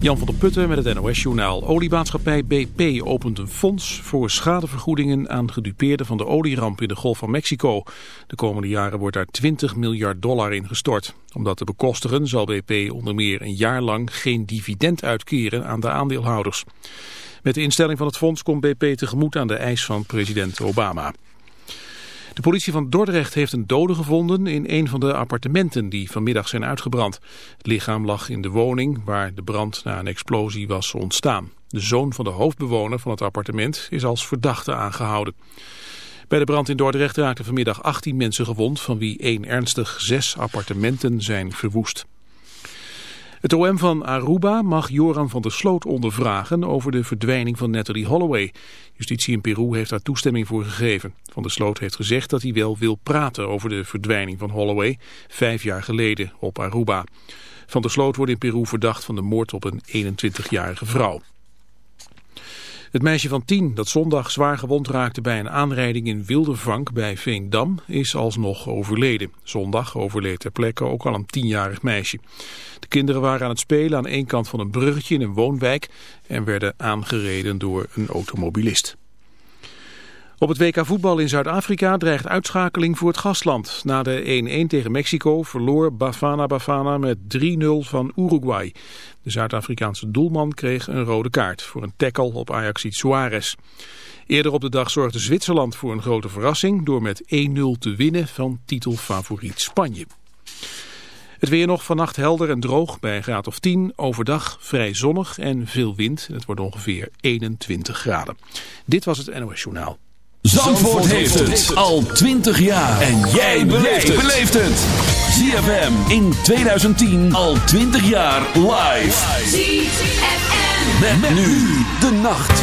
Jan van der Putten met het NOS-journaal. Oliemaatschappij BP opent een fonds voor schadevergoedingen aan gedupeerden van de olieramp in de Golf van Mexico. De komende jaren wordt daar 20 miljard dollar in gestort. Om dat te bekostigen zal BP onder meer een jaar lang geen dividend uitkeren aan de aandeelhouders. Met de instelling van het fonds komt BP tegemoet aan de eis van president Obama. De politie van Dordrecht heeft een dode gevonden in een van de appartementen die vanmiddag zijn uitgebrand. Het lichaam lag in de woning waar de brand na een explosie was ontstaan. De zoon van de hoofdbewoner van het appartement is als verdachte aangehouden. Bij de brand in Dordrecht raakten vanmiddag 18 mensen gewond, van wie één ernstig zes appartementen zijn verwoest. Het OM van Aruba mag Joran van der Sloot ondervragen over de verdwijning van Natalie Holloway. Justitie in Peru heeft daar toestemming voor gegeven. Van der Sloot heeft gezegd dat hij wel wil praten over de verdwijning van Holloway, vijf jaar geleden op Aruba. Van der Sloot wordt in Peru verdacht van de moord op een 21-jarige vrouw. Het meisje van tien dat zondag zwaar gewond raakte bij een aanrijding in Wildervank bij Veendam is alsnog overleden. Zondag overleed ter plekke ook al een tienjarig meisje. De kinderen waren aan het spelen aan één kant van een bruggetje in een woonwijk en werden aangereden door een automobilist. Op het WK voetbal in Zuid-Afrika dreigt uitschakeling voor het gastland. Na de 1-1 tegen Mexico verloor Bafana Bafana met 3-0 van Uruguay. De Zuid-Afrikaanse doelman kreeg een rode kaart voor een tackle op Ajaxiet Suarez. Eerder op de dag zorgde Zwitserland voor een grote verrassing door met 1-0 te winnen van titelfavoriet Spanje. Het weer nog vannacht helder en droog bij een graad of 10. Overdag vrij zonnig en veel wind. Het wordt ongeveer 21 graden. Dit was het NOS Journaal. Zandvoort, heeft het al 20 jaar. En jij beleeft het. ZFM in 2010 al 20 jaar live. ZFM. Met, nu de nacht.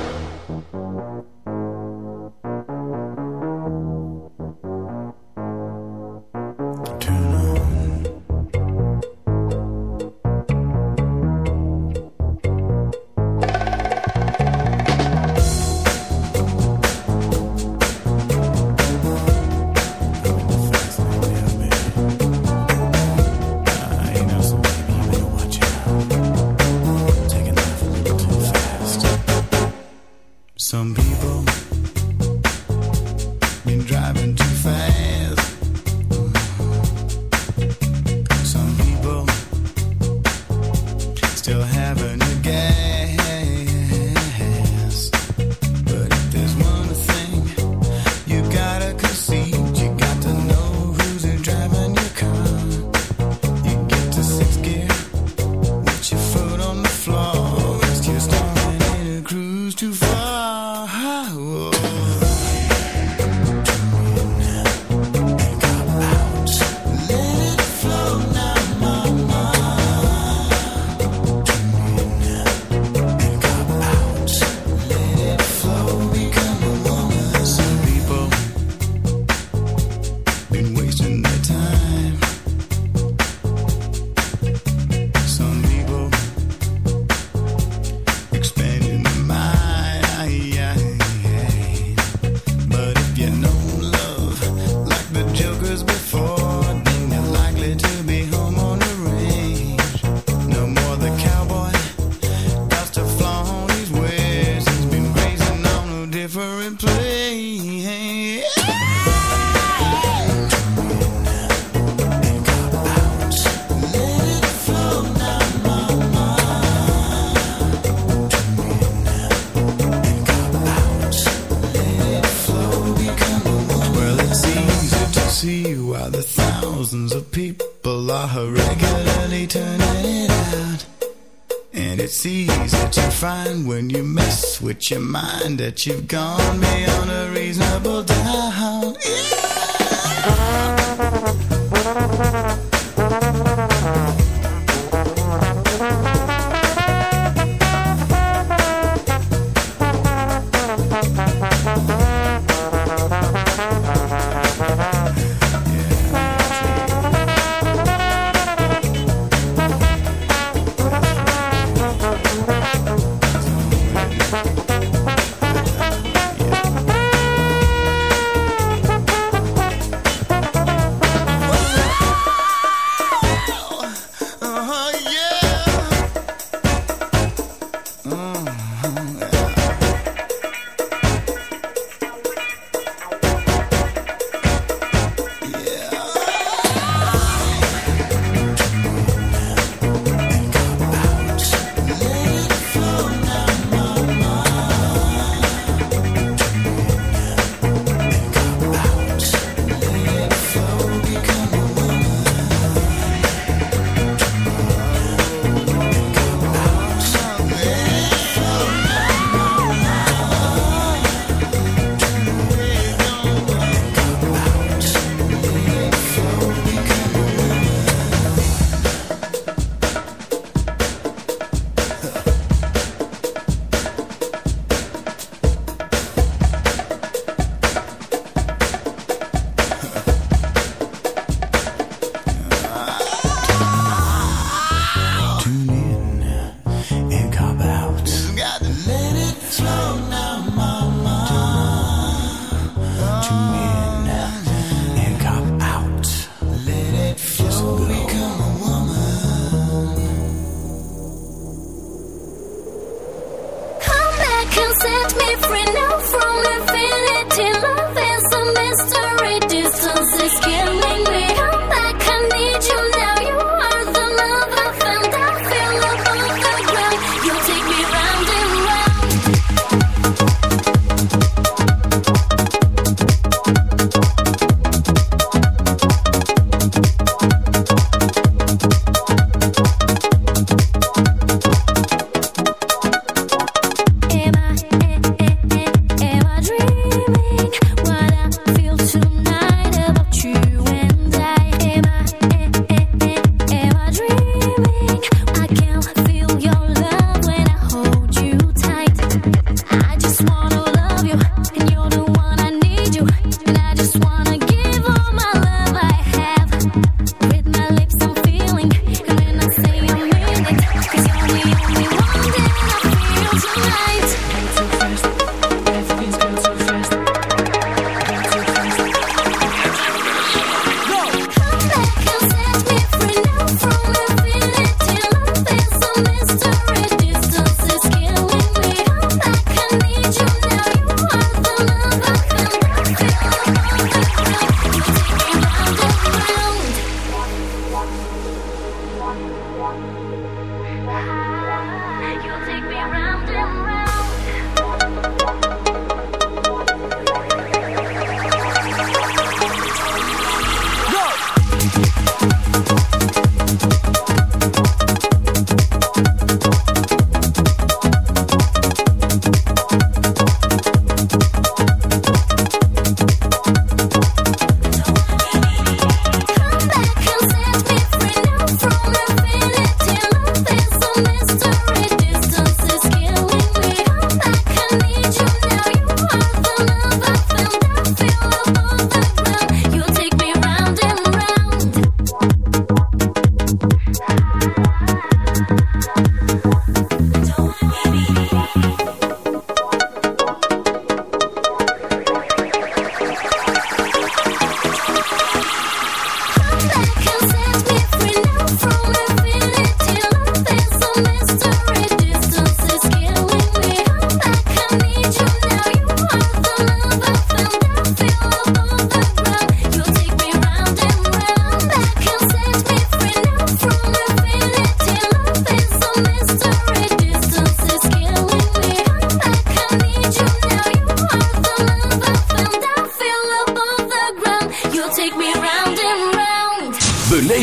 your mind that you've gone beyond a reason.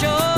show.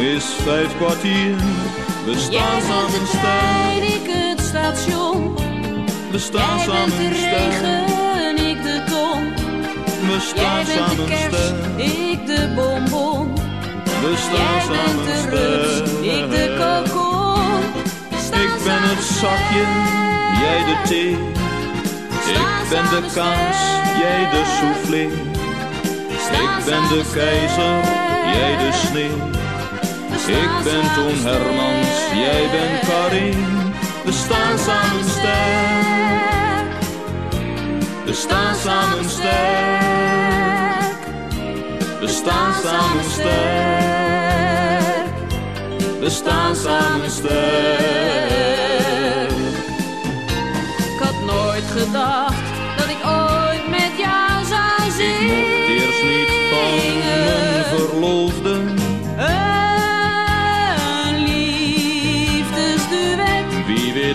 is vijf kwartier. We Jij staan bent samen de trein, ik het station. we staan Jij bent samen de sterk. regen, ik de ton. We Jij staan bent de kerst, ik de bonbon. we Jij staan bent samen de rups, ik de kokon. Ik ben het zakje, jij de thee. Ik ben de kaas, jij de soufflé. Ik ben de keizer, jij de sneeuw. Ik ben Toon Hermans, jij bent Karin. We staan samen sterk. We staan samen sterk. We staan samen sterk. We staan samen sterk. Ik had nooit gedacht dat ik ooit met jou zou zingen. Eerst niet van mijn verloofde.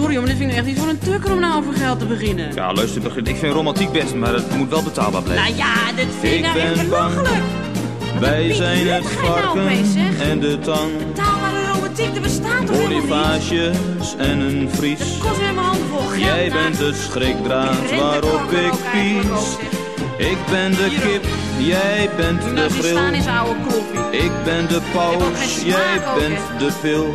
sorry, maar dit vind ik echt niet voor een tukker om nou over geld te beginnen. Ja, luister, begin. ik vind romantiek best, maar het moet wel betaalbaar blijven. Nou ja, dit vind ik nou ben echt. Wij zijn het nou varken en de tang. Betaalbare romantiek, er bestaat toch en een vries. Dat kost mijn handen vol geld. Jij nou. bent de schrikdraad waarop ik pies. Ik ben de kip, jij bent de grill. Ik ben de paus, jij bent de fil.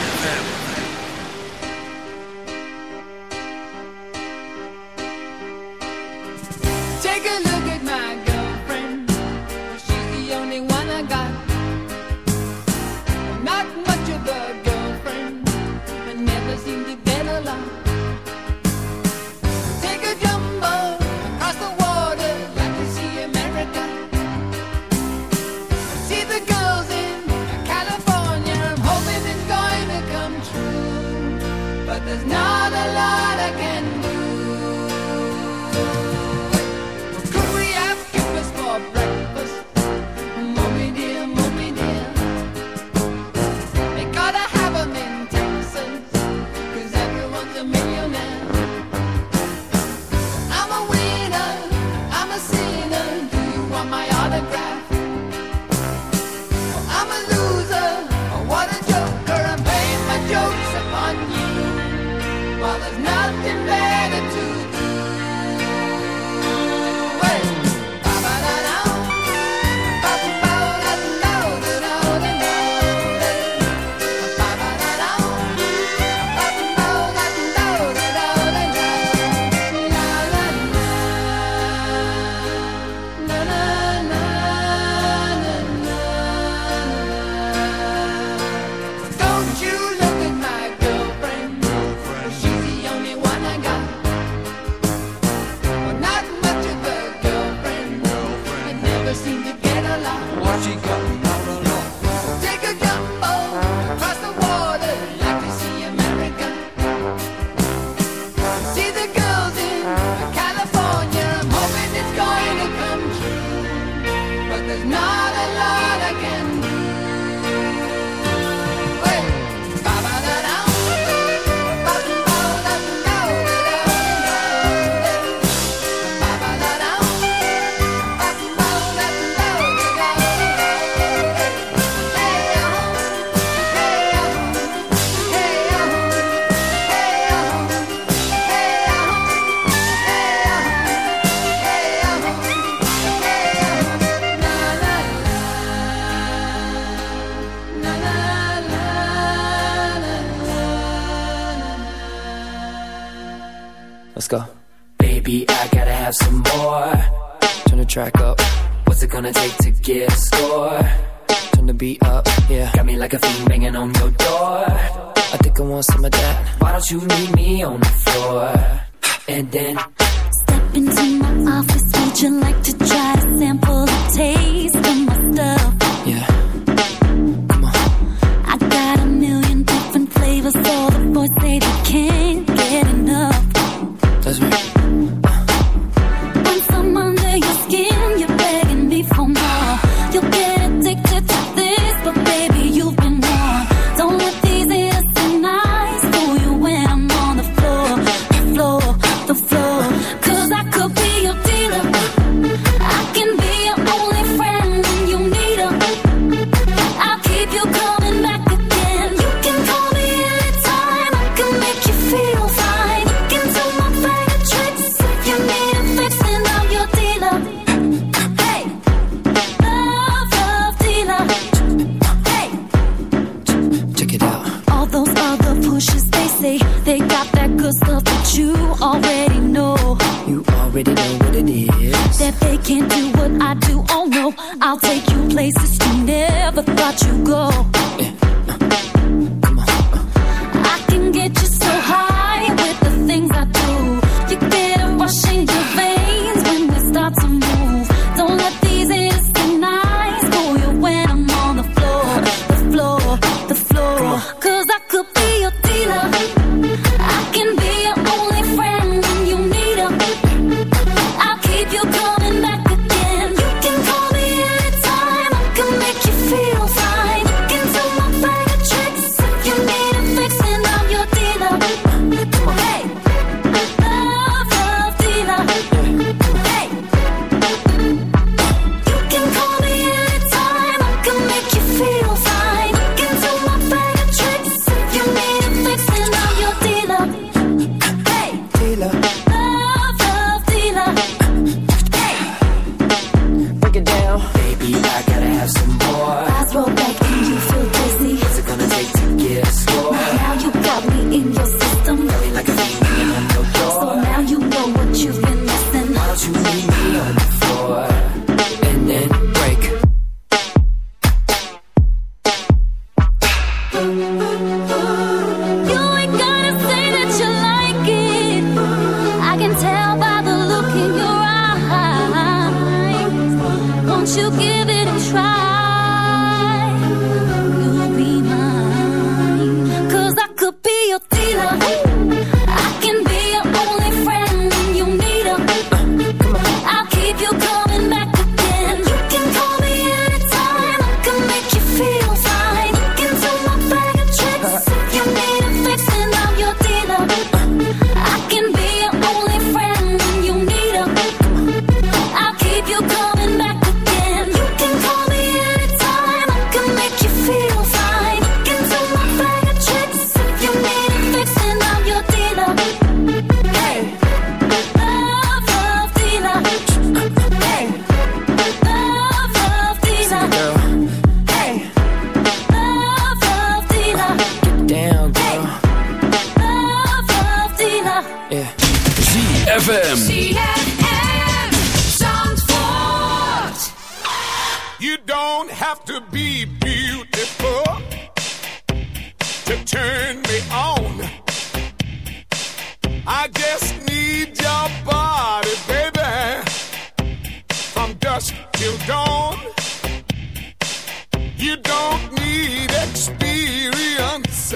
experience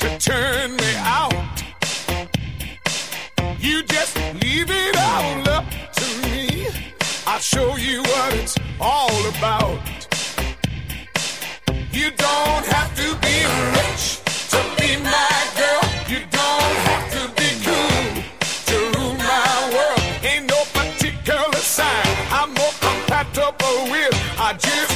to turn me out. You just leave it all up to me. I'll show you what it's all about. You don't have to be rich to be my girl. You don't have to be cool to rule my world. Ain't no particular sign I'm more compatible with. I just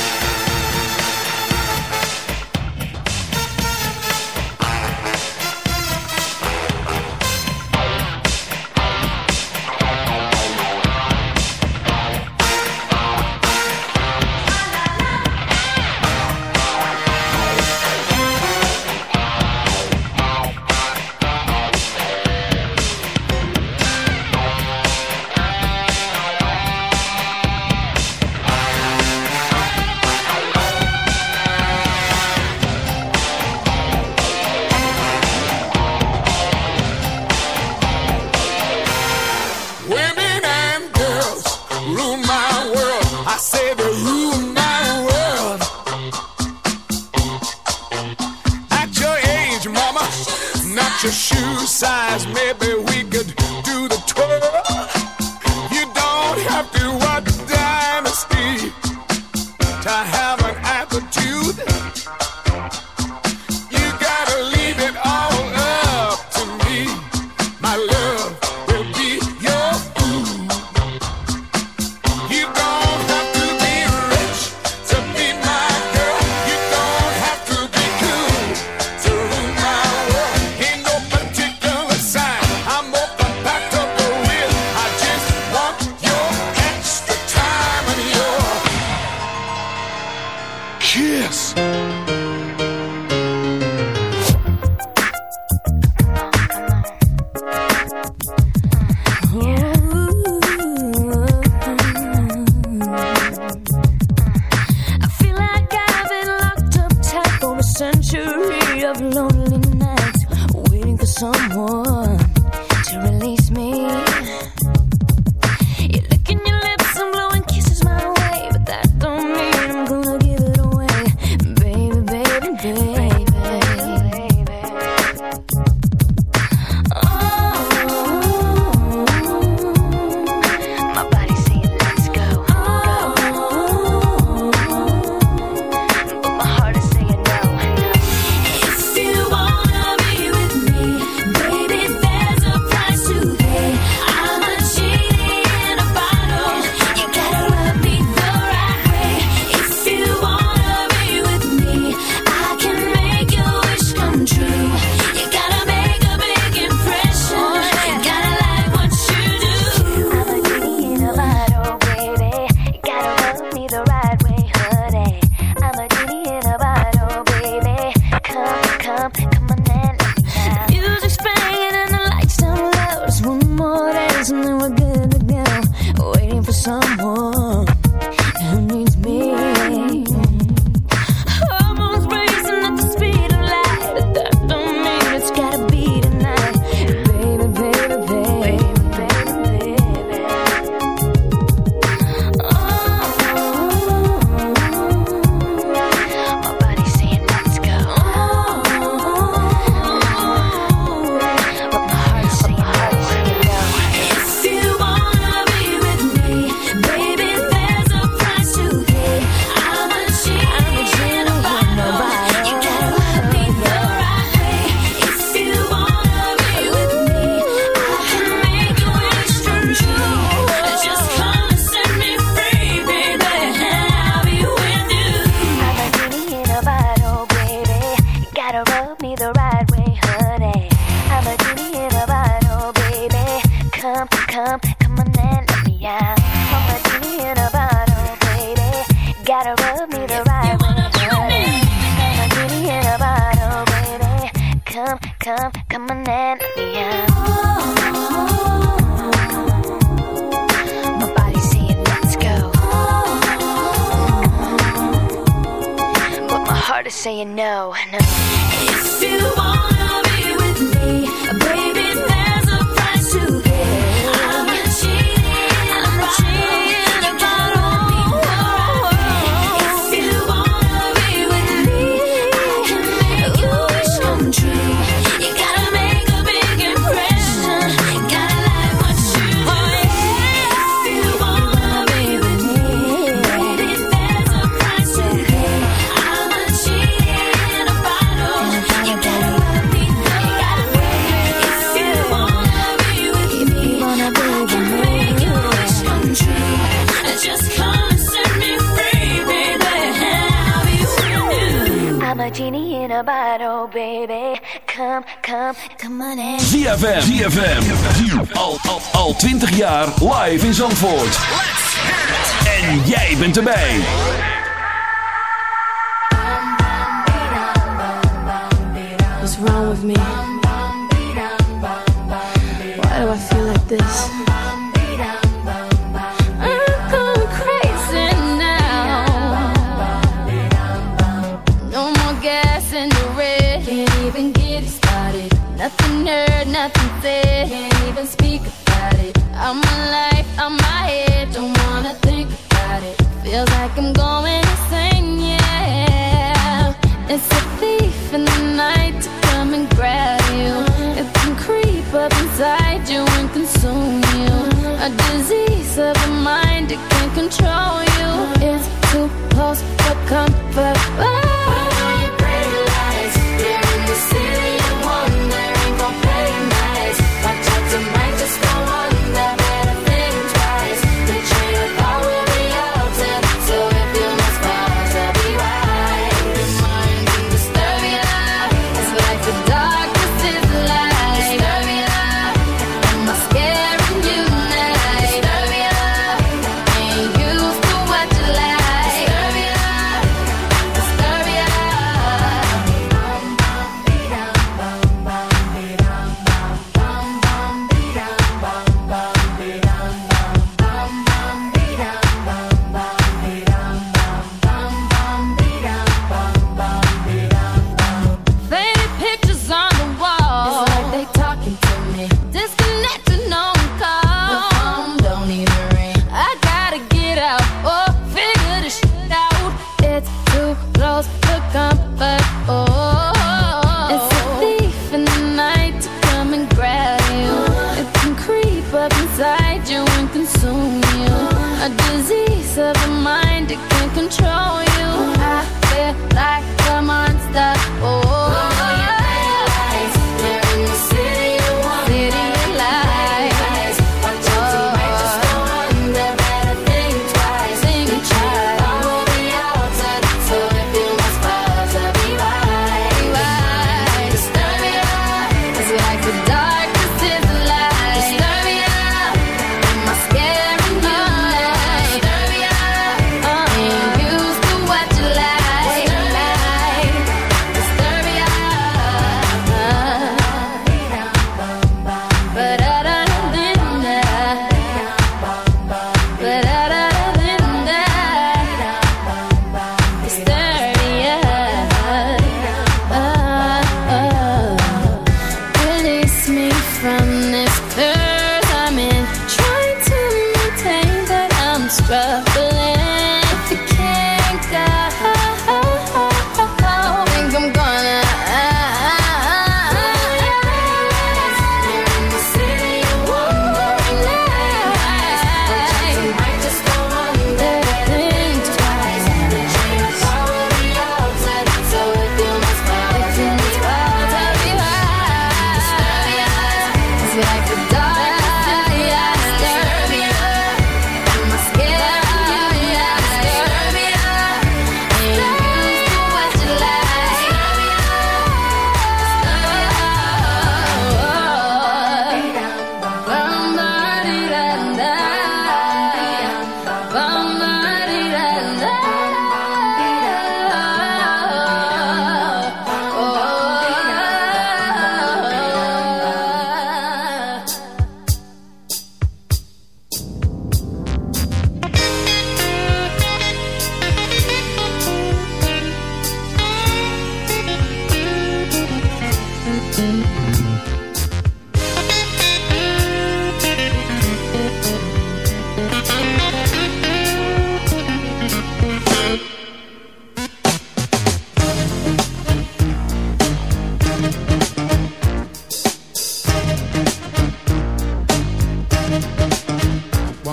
come, come on in, yeah. My body's saying let's go, but my heart is saying no, no. If you want. baby, come, come, come on in. ZFM, ZFM, al, al, al 20 jaar live in Zandvoort. Let's hear it. En jij bent erbij. What's wrong with me? Why do I feel like this? Disease of mind, it can control you. It's too close for comfort.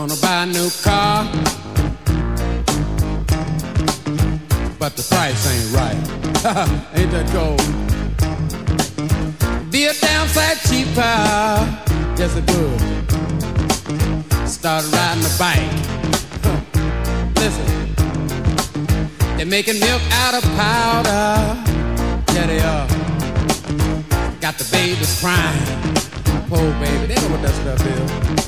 Wanna buy a new car, but the price ain't right. ain't that gold? Be a downside cheaper, yes it would. Start riding a bike. Listen, they're making milk out of powder. Yeah, they are. Got the babies crying. Poor baby, they know what that stuff is.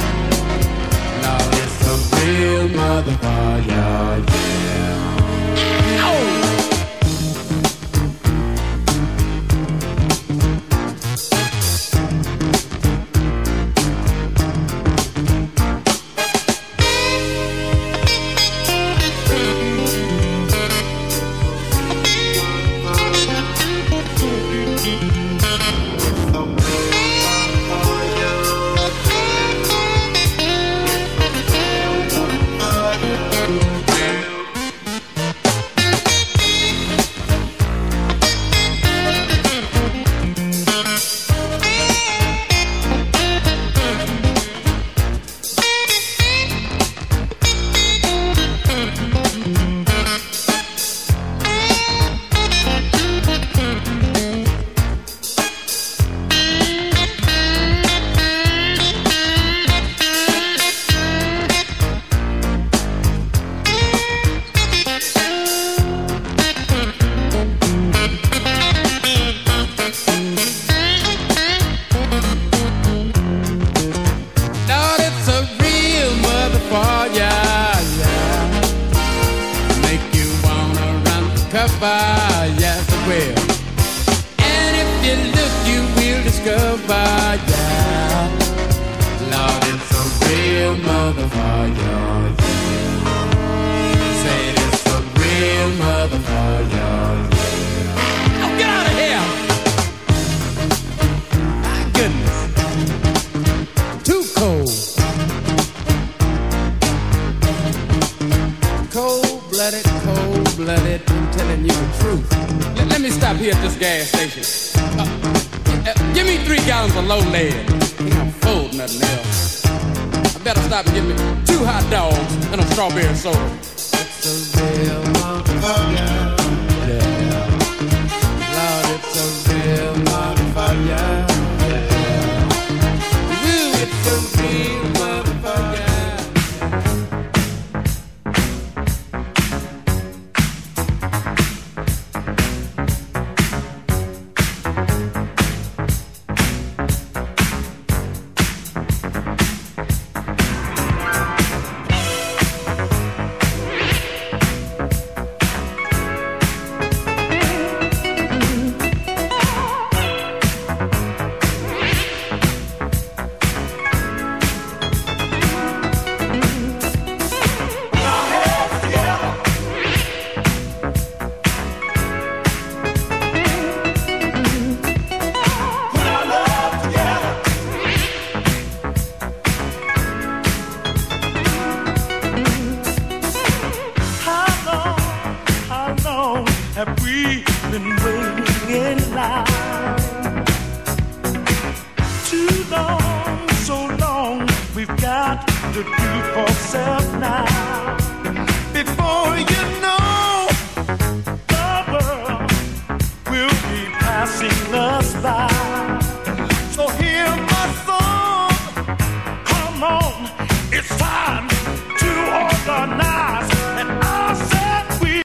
shield, mother fire, yeah. Blooded. I'm telling you the truth. Let, let me stop here at this gas station. Uh, uh, give me three gallons of low lead. No fold, nothing else. I better stop and get me two hot dogs and a strawberry soda. It's a real motherfucker. Yeah. Lord, it's a real motherfucker. Yeah. Ooh, it's a real motherfucker.